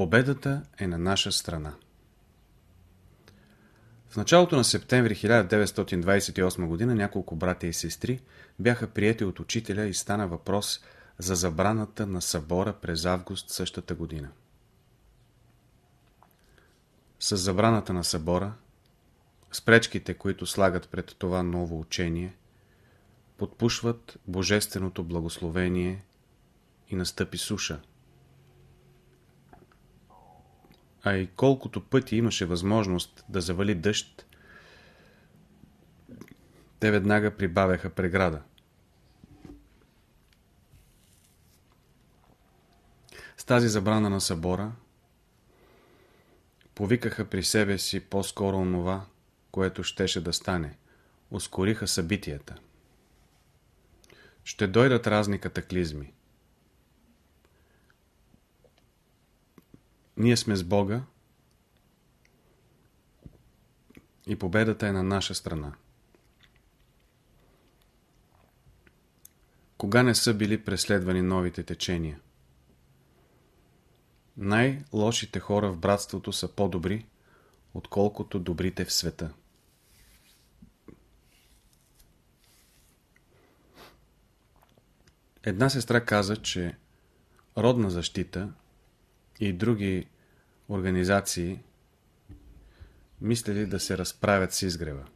Победата е на наша страна. В началото на септември 1928 г. няколко братя и сестри бяха приети от учителя и стана въпрос за забраната на събора през август същата година. С забраната на събора, с пречките, които слагат пред това ново учение, подпушват божественото благословение и настъпи суша. А и колкото пъти имаше възможност да завали дъжд, те веднага прибавяха преграда. С тази забрана на събора повикаха при себе си по-скоро онова, което щеше да стане. Ускориха събитията. Ще дойдат разни катаклизми. Ние сме с Бога и победата е на наша страна. Кога не са били преследвани новите течения? Най-лошите хора в братството са по-добри, отколкото добрите в света. Една сестра каза, че родна защита и други организации мислили да се разправят с изгрева.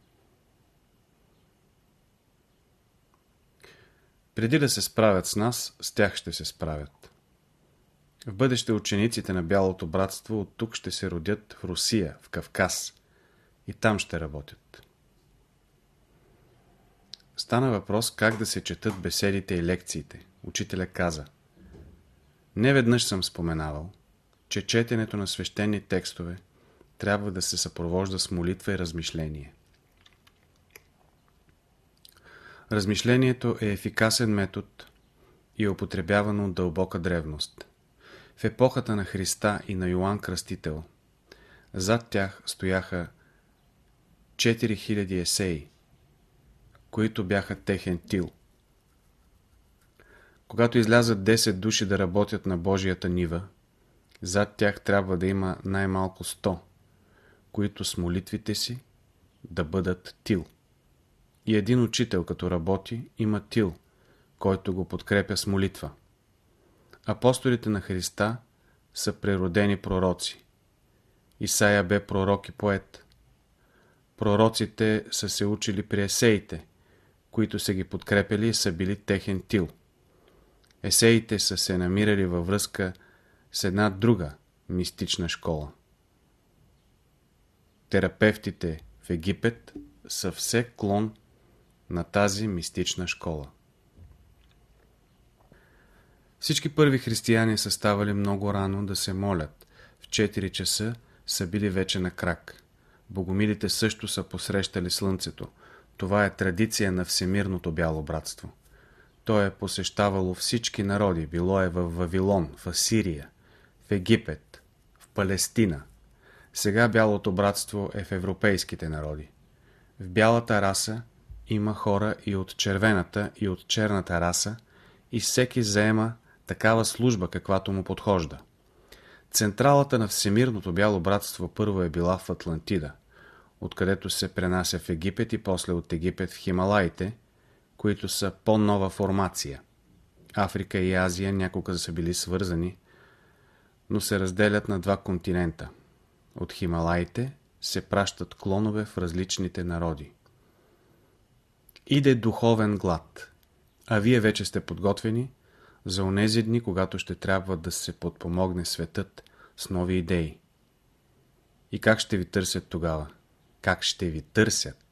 Преди да се справят с нас, с тях ще се справят. В бъдеще учениците на Бялото братство от тук ще се родят в Русия, в Кавказ и там ще работят. Стана въпрос как да се четат беседите и лекциите. Учителя каза Не веднъж съм споменавал, че четенето на свещени текстове трябва да се съпровожда с молитва и размишление. Размишлението е ефикасен метод и е употребявано от дълбока древност. В епохата на Христа и на Йоанн Кръстител зад тях стояха 4000 есеи, които бяха техен тил. Когато излязат 10 души да работят на Божията нива, зад тях трябва да има най-малко 100, които с молитвите си да бъдат тил. И един учител, като работи, има тил, който го подкрепя с молитва. Апостолите на Христа са природени пророци. Исаия бе пророк и поет. Пророците са се учили при есеите, които са ги подкрепили и са били техен тил. Есеите са се намирали във връзка с една друга мистична школа. Терапевтите в Египет са все клон на тази мистична школа. Всички първи християни са ставали много рано да се молят. В 4 часа са били вече на крак. Богомилите също са посрещали слънцето. Това е традиция на Всемирното бяло братство. То е посещавало всички народи. Било е в Вавилон, в Асирия, в Египет, в Палестина. Сега бялото братство е в европейските народи. В бялата раса има хора и от червената и от черната раса и всеки заема такава служба, каквато му подхожда. Централата на Всемирното бяло братство първо е била в Атлантида, откъдето се пренася в Египет и после от Египет в Хималаите, които са по-нова формация. Африка и Азия някога са били свързани, но се разделят на два континента. От Хималаите се пращат клонове в различните народи. Иде духовен глад, а вие вече сте подготвени за онези дни, когато ще трябва да се подпомогне светът с нови идеи. И как ще ви търсят тогава? Как ще ви търсят?